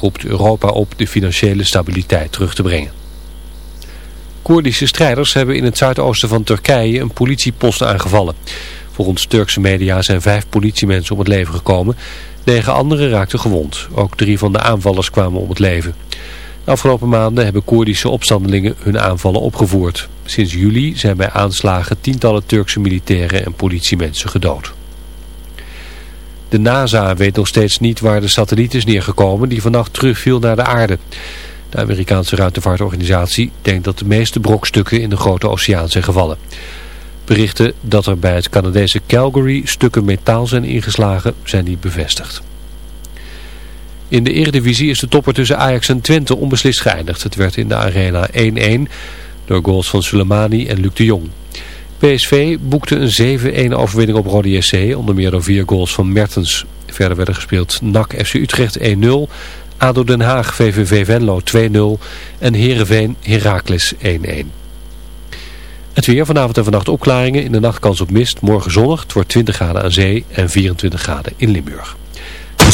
Roept Europa op de financiële stabiliteit terug te brengen. Koerdische strijders hebben in het zuidoosten van Turkije een politiepost aangevallen. Volgens Turkse media zijn vijf politiemensen om het leven gekomen. Negen anderen raakten gewond. Ook drie van de aanvallers kwamen om het leven. De afgelopen maanden hebben Koerdische opstandelingen hun aanvallen opgevoerd. Sinds juli zijn bij aanslagen tientallen Turkse militairen en politiemensen gedood. De NASA weet nog steeds niet waar de satelliet is neergekomen die vannacht terugviel naar de aarde. De Amerikaanse ruimtevaartorganisatie denkt dat de meeste brokstukken in de grote oceaan zijn gevallen. Berichten dat er bij het Canadese Calgary stukken metaal zijn ingeslagen zijn niet bevestigd. In de eredivisie is de topper tussen Ajax en Twente onbeslist geëindigd. Het werd in de arena 1-1 door goals van Soleimani en Luc de Jong. PSV boekte een 7-1 overwinning op Rode SC, onder meer door vier goals van Mertens. Verder werden gespeeld NAC FC Utrecht 1-0, ADO Den Haag VVV Venlo 2-0 en Heerenveen Heracles 1-1. Het weer vanavond en vannacht opklaringen, in de nacht kans op mist, morgen zonnig, het wordt 20 graden aan zee en 24 graden in Limburg.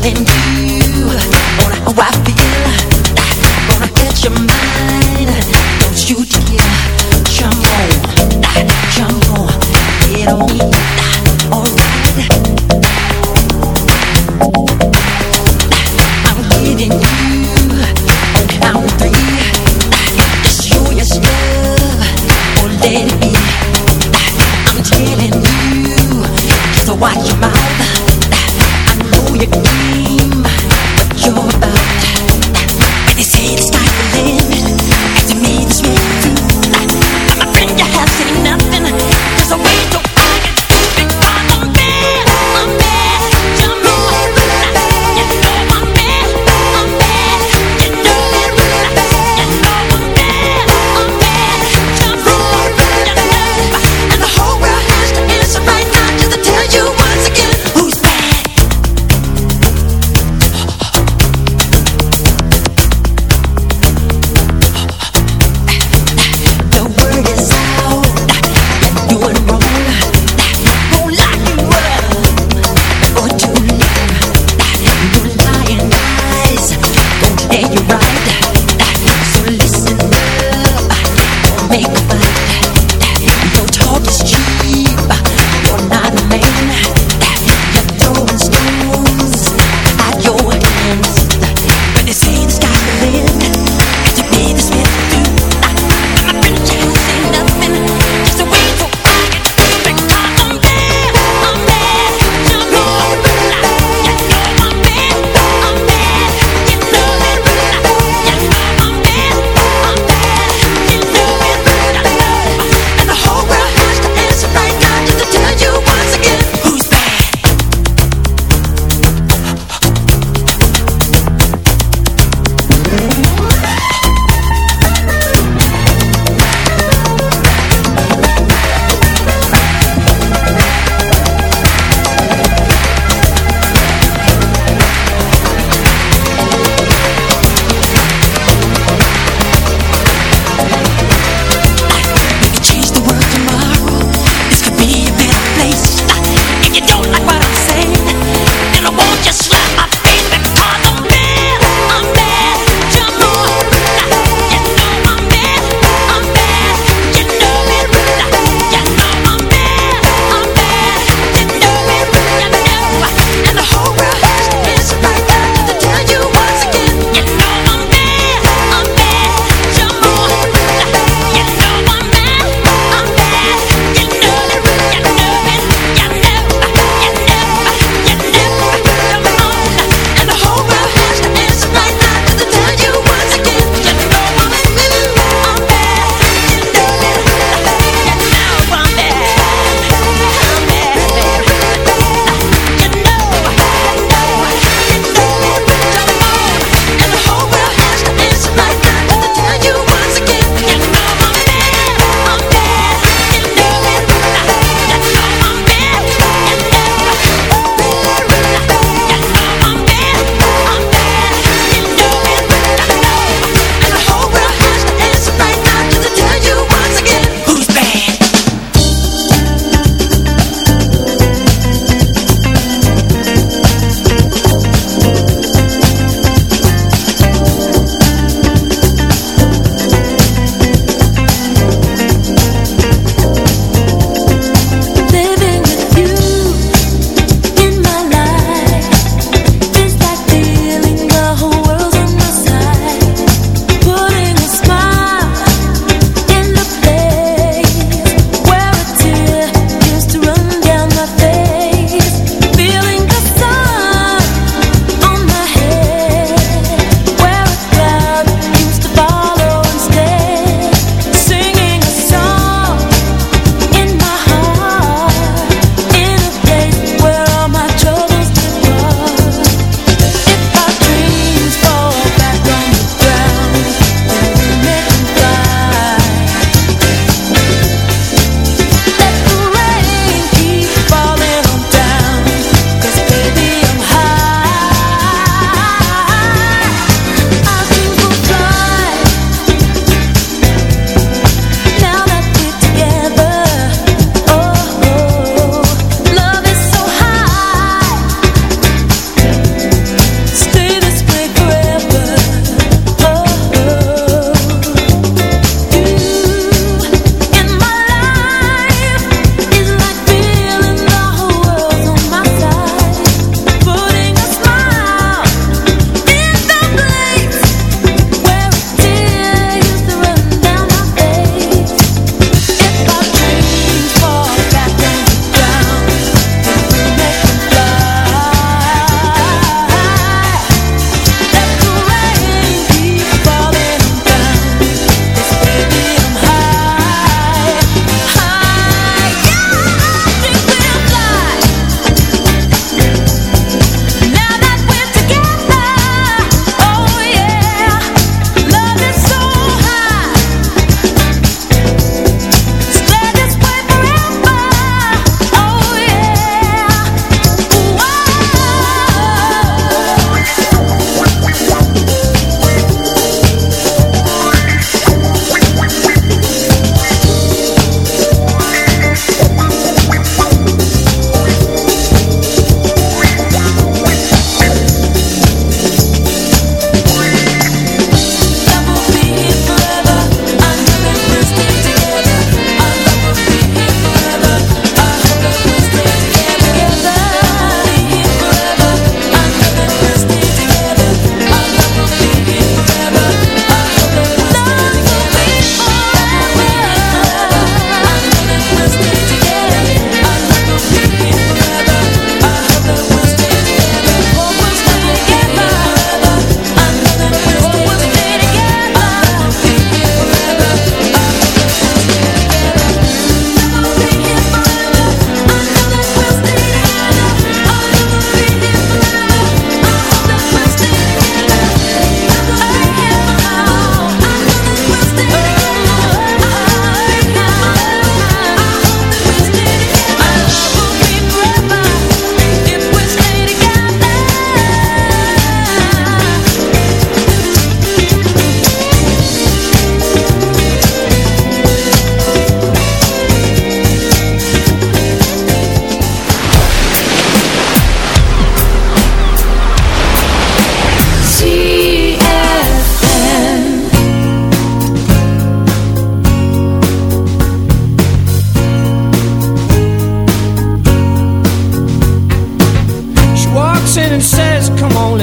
I'm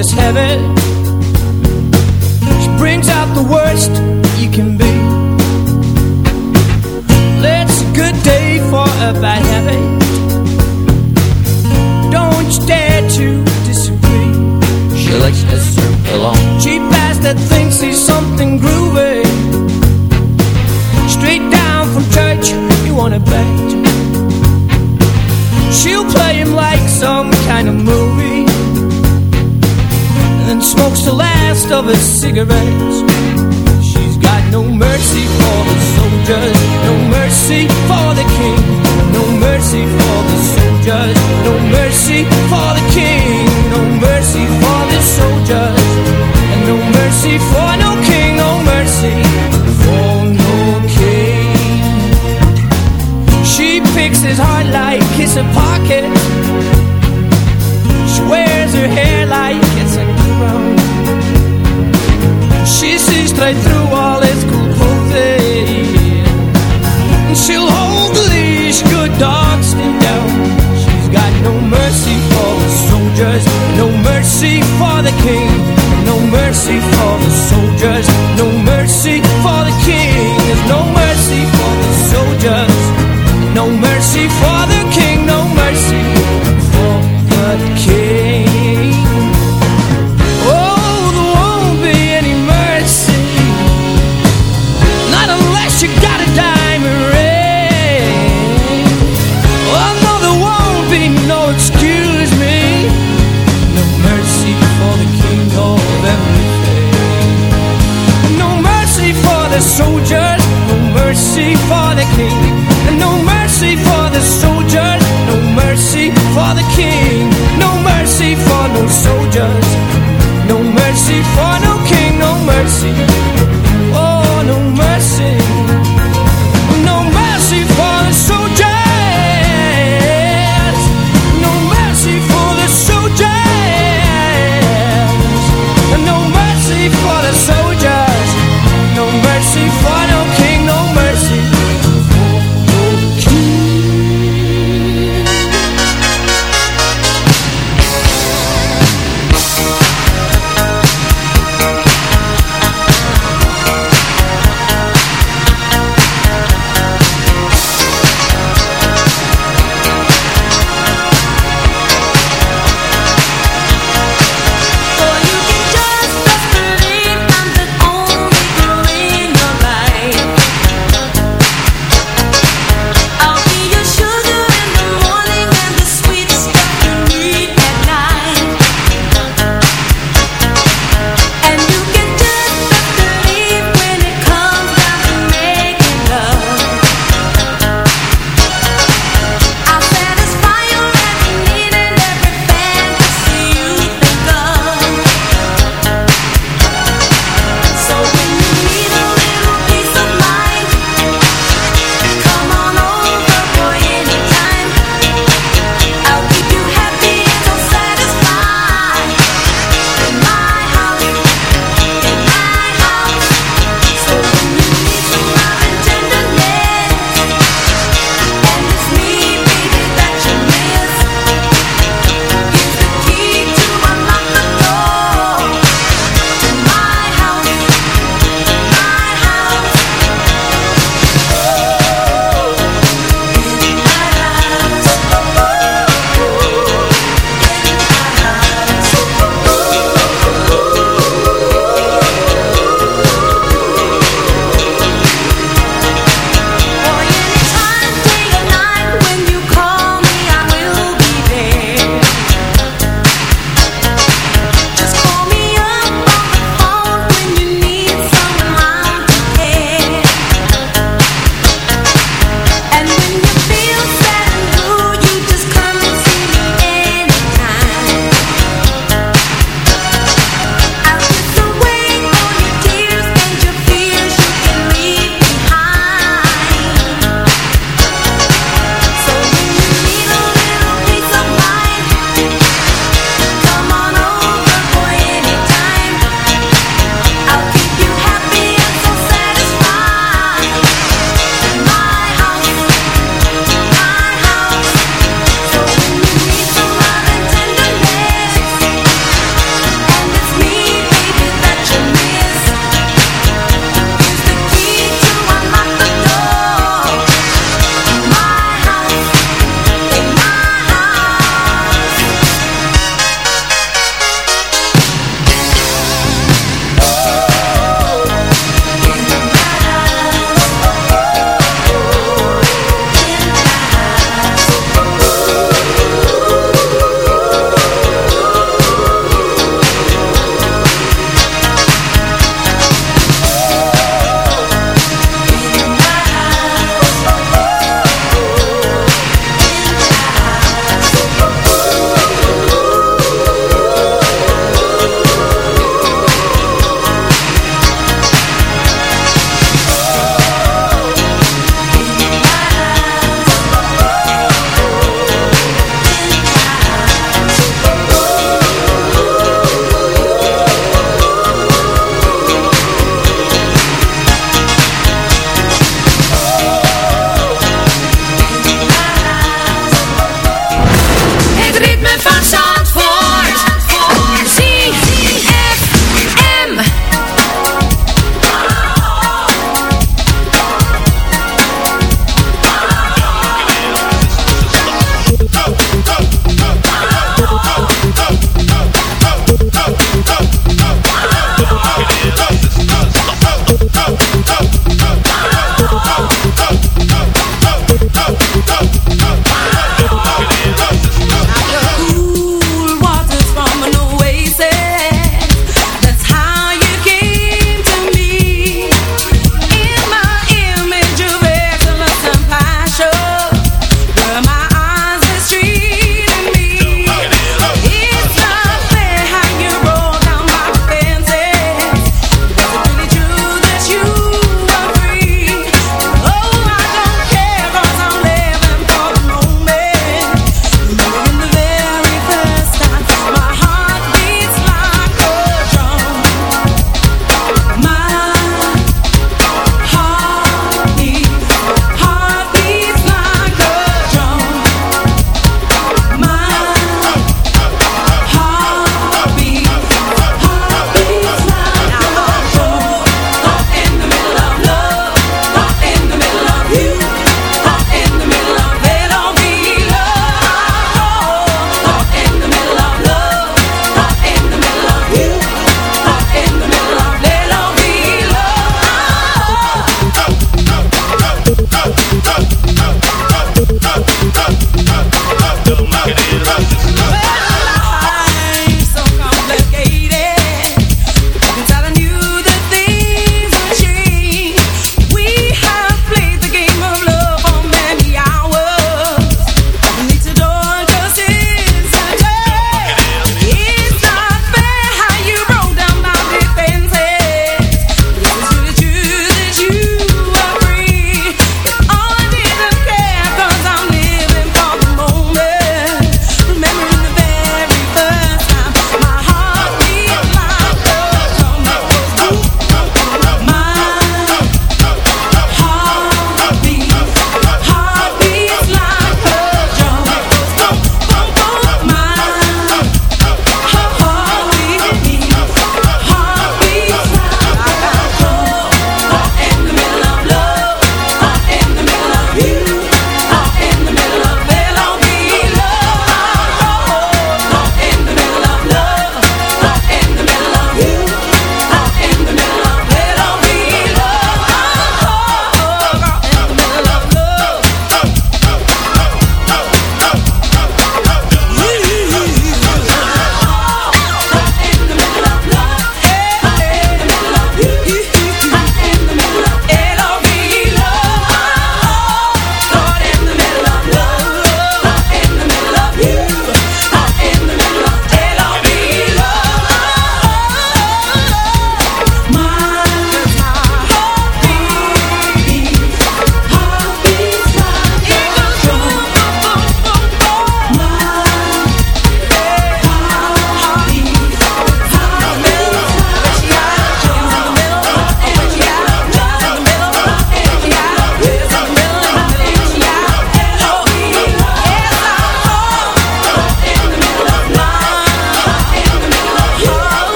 is heaven. you got a diamond ring. Oh no, there won't be no excuse me. No mercy for the king of everything. No mercy for the soldiers. No mercy for the king.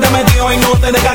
te metió y no te deja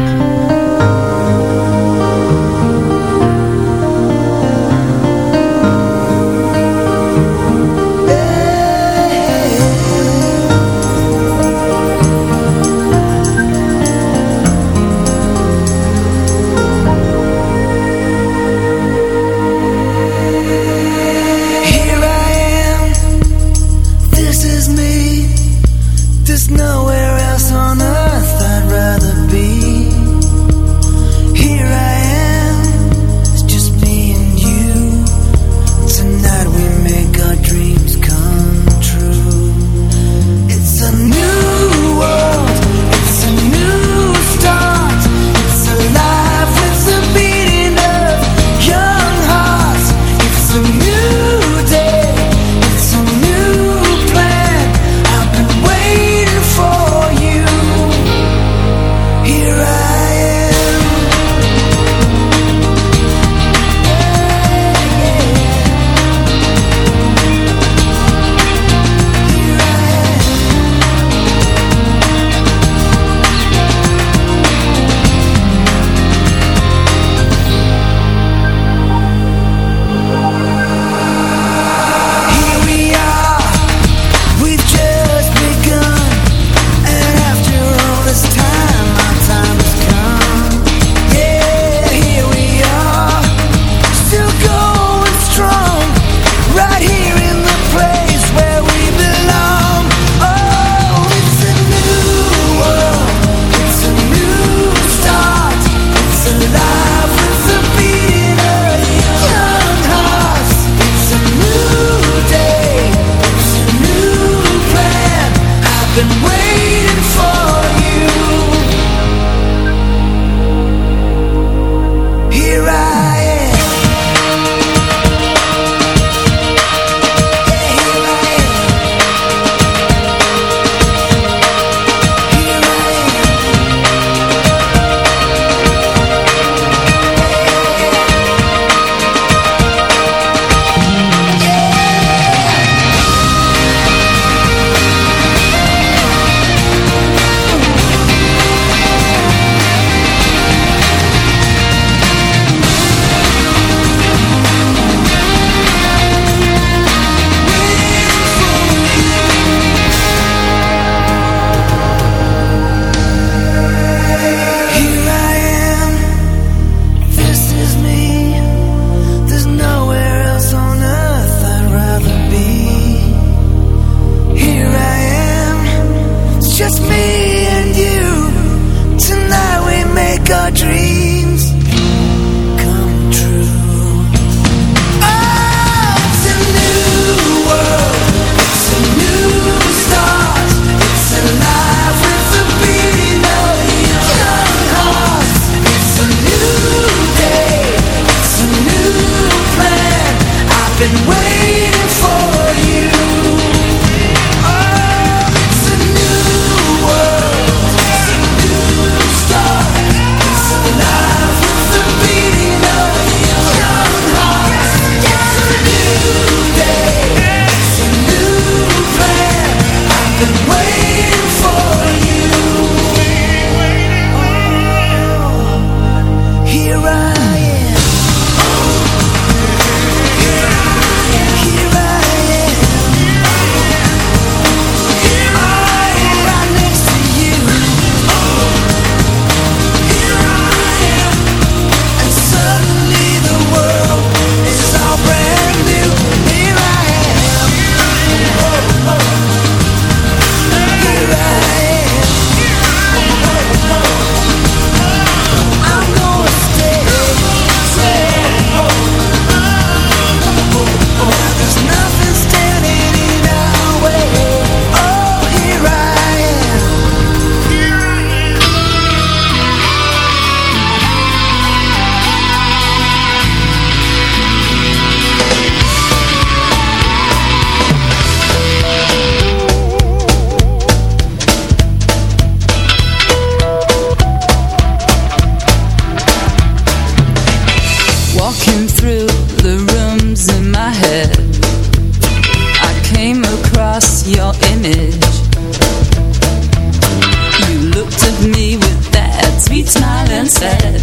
said.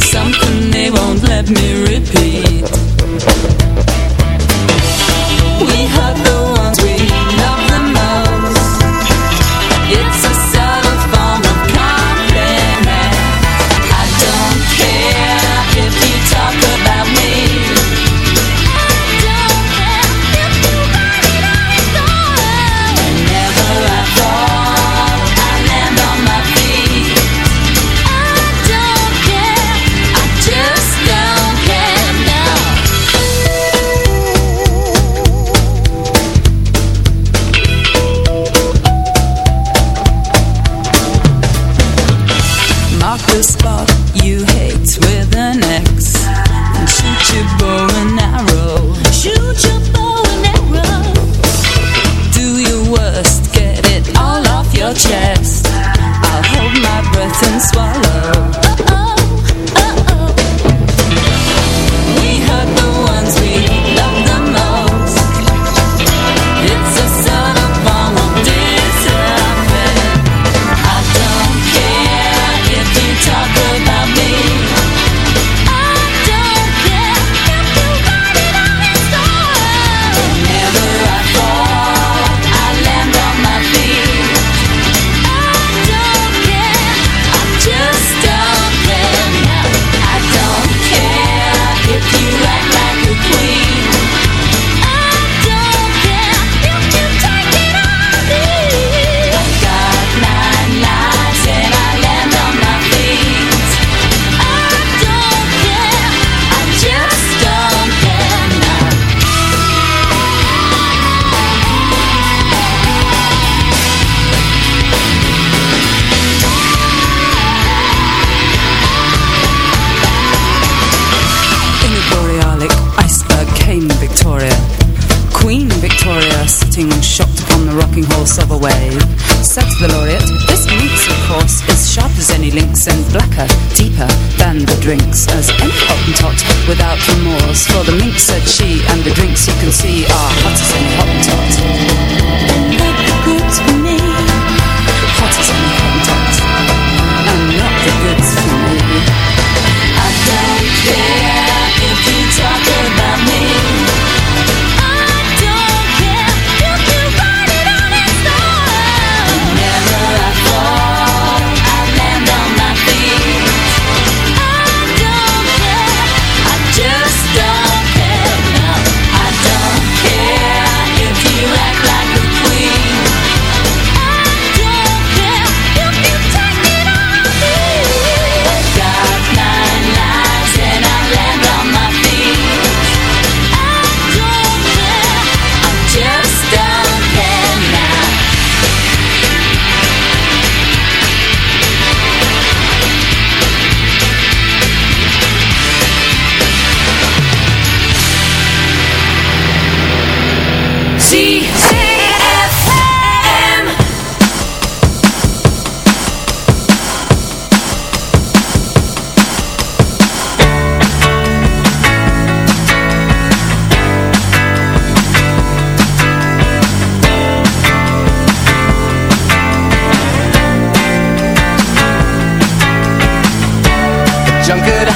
Something they won't let me repeat. rocking horse of a wave. Said the laureate, this week's, of course, is sharp as any lynx and blacker, deeper than the drinks as any hottentot without remorse. For the mink, said she, and the drinks you can see are hotter than hottentot. Junker.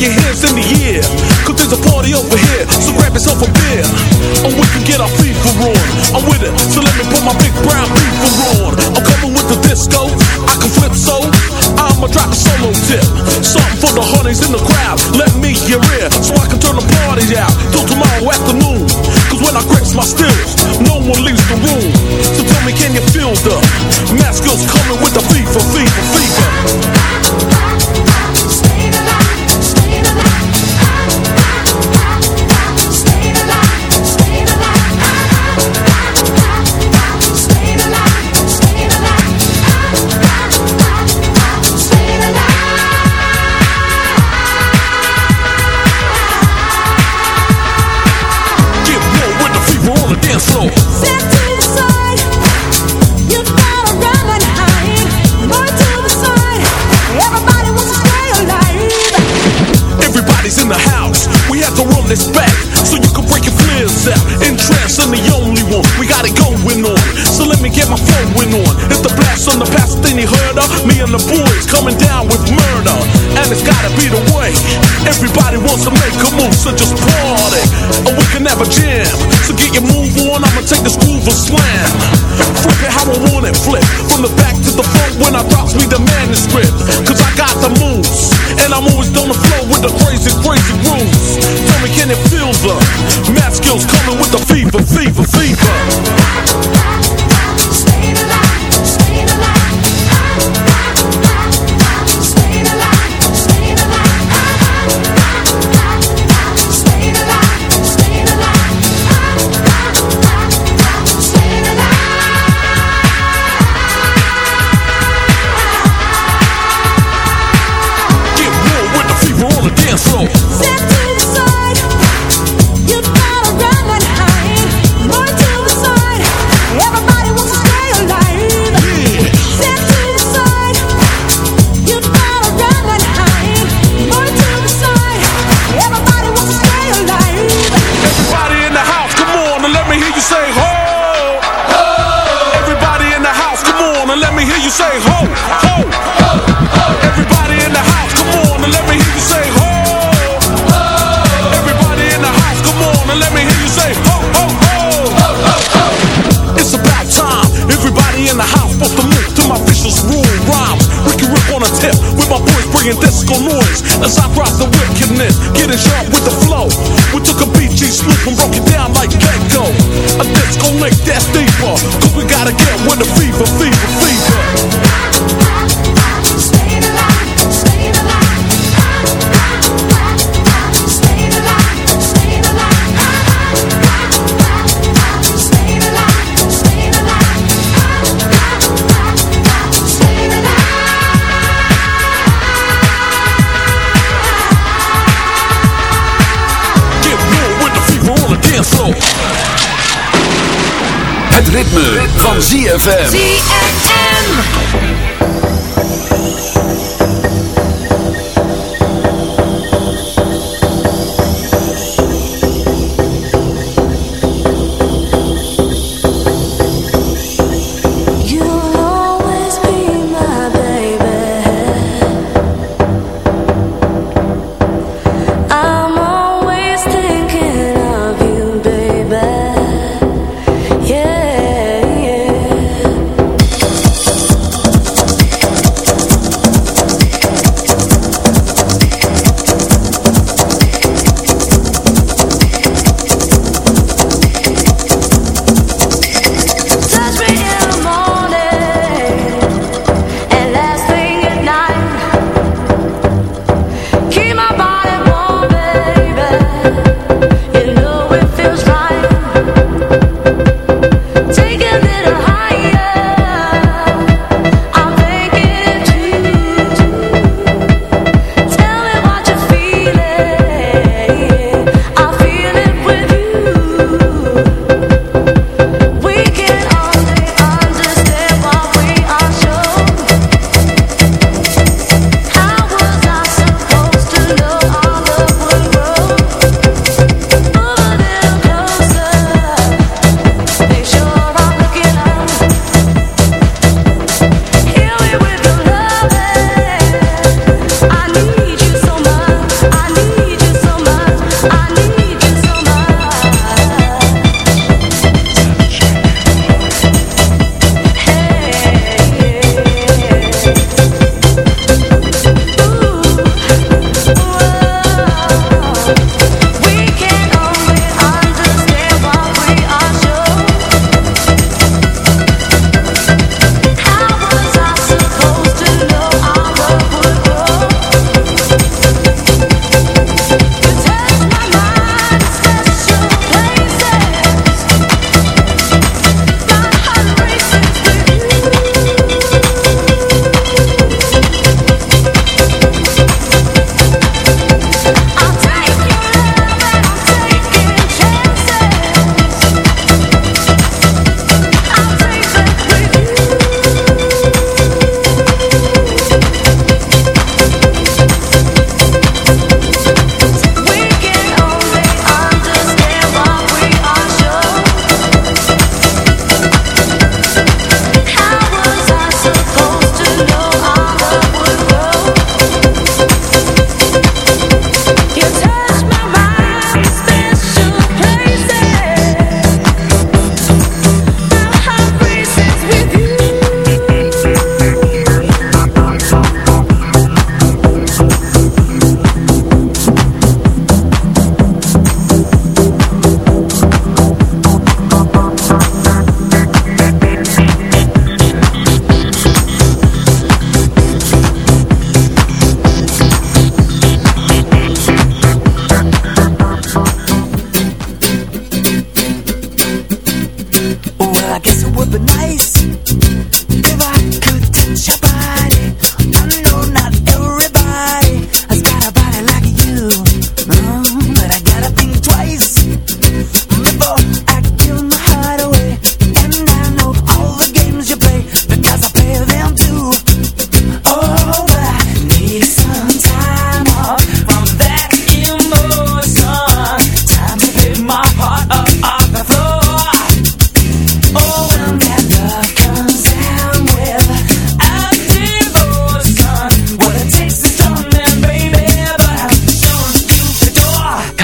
Your hands in the ZFM. ZFM.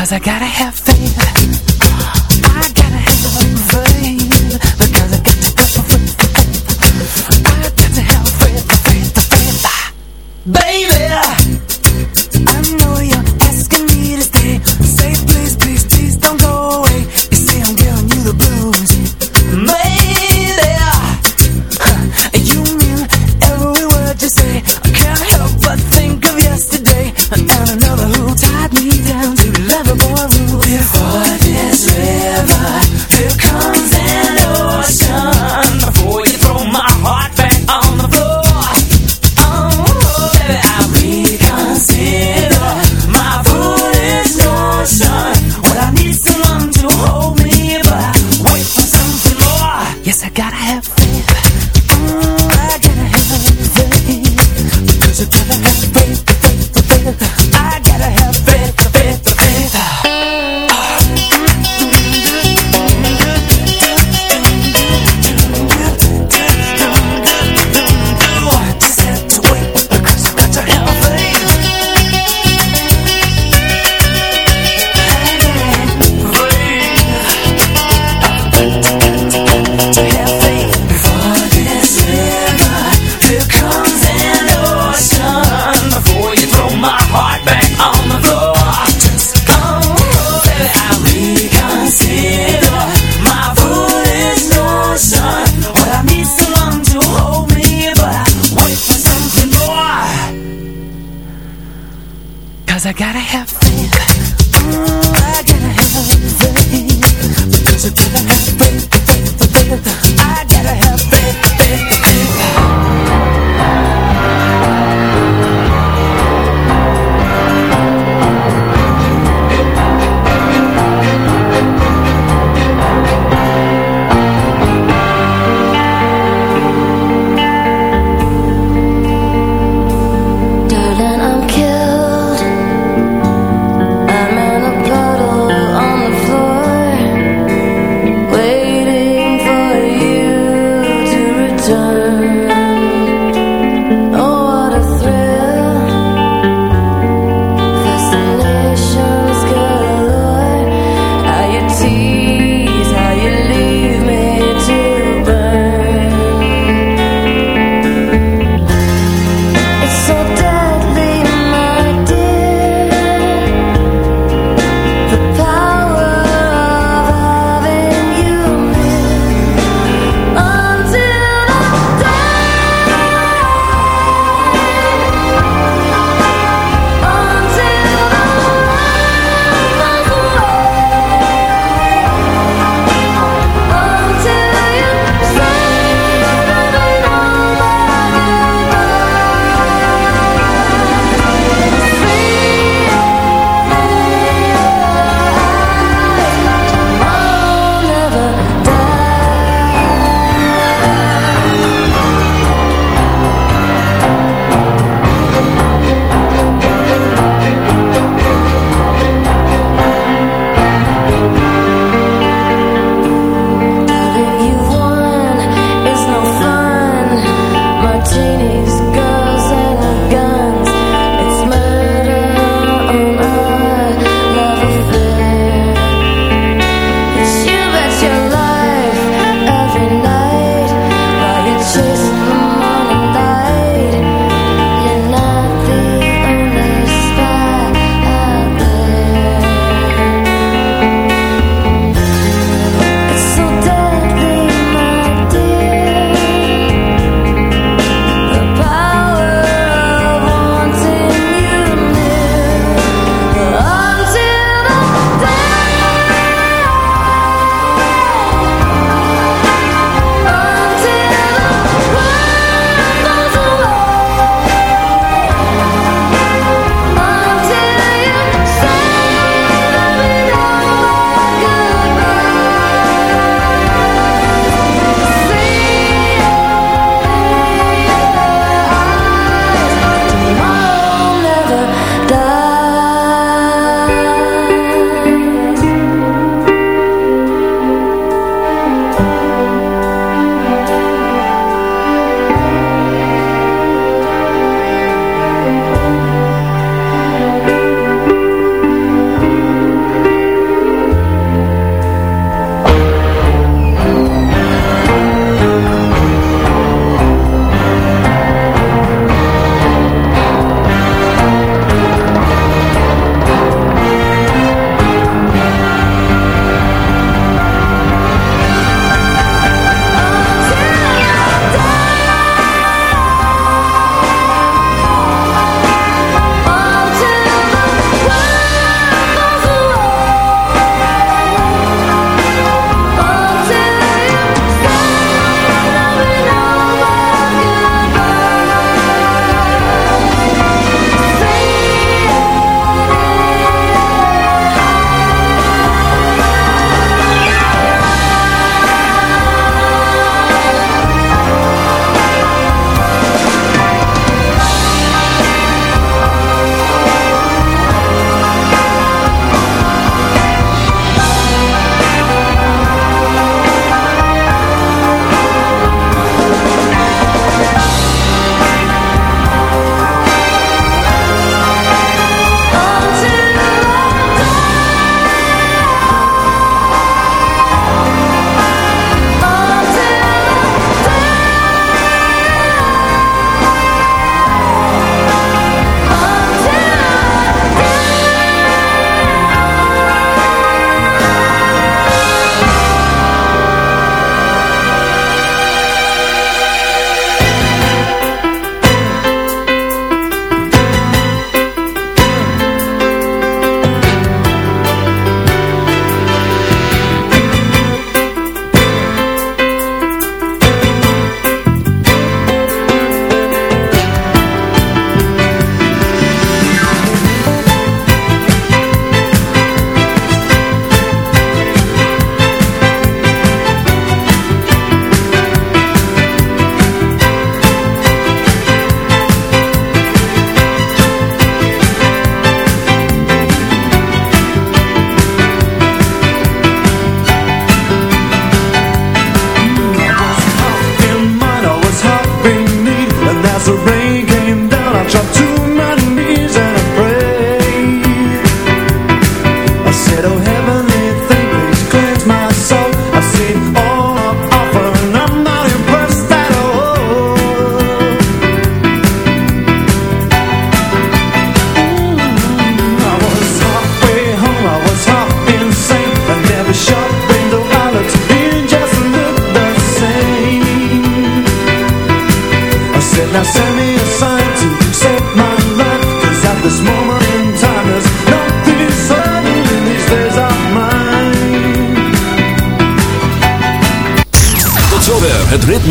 Cause I gotta have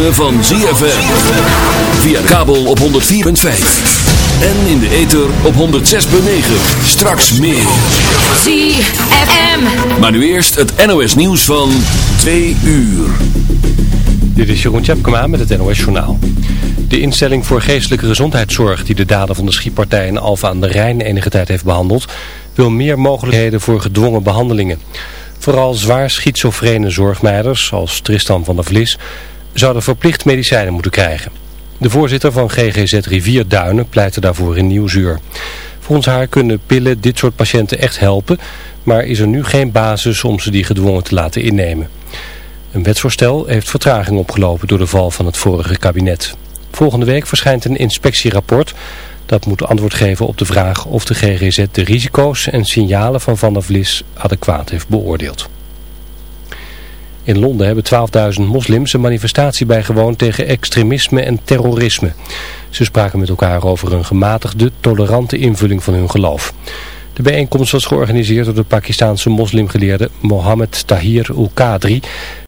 ritme van ZFM. Via kabel op 104.5. En in de ether op 106.9. Straks meer. ZFM. Maar nu eerst het NOS nieuws van 2 uur. Dit is Jeroen Tjepkema met het NOS Journaal. De instelling voor geestelijke gezondheidszorg die de daden van de schietpartij in Alfa aan de Rijn enige tijd heeft behandeld, wil meer mogelijkheden voor gedwongen behandelingen. Vooral zwaar schizofrene zorgmeiders, als Tristan van der Vlis, zouden verplicht medicijnen moeten krijgen. De voorzitter van GGZ Rivierduinen pleitte daarvoor in Nieuwsuur. Volgens haar kunnen pillen dit soort patiënten echt helpen, maar is er nu geen basis om ze die gedwongen te laten innemen. Een wetsvoorstel heeft vertraging opgelopen door de val van het vorige kabinet. Volgende week verschijnt een inspectierapport. Dat moet antwoord geven op de vraag of de GGZ de risico's en signalen van Van der Vlis adequaat heeft beoordeeld. In Londen hebben 12.000 moslims een manifestatie bijgewoond tegen extremisme en terrorisme. Ze spraken met elkaar over een gematigde, tolerante invulling van hun geloof. De bijeenkomst was georganiseerd door de Pakistaanse moslimgeleerde Mohammed Tahir Ul-Qadri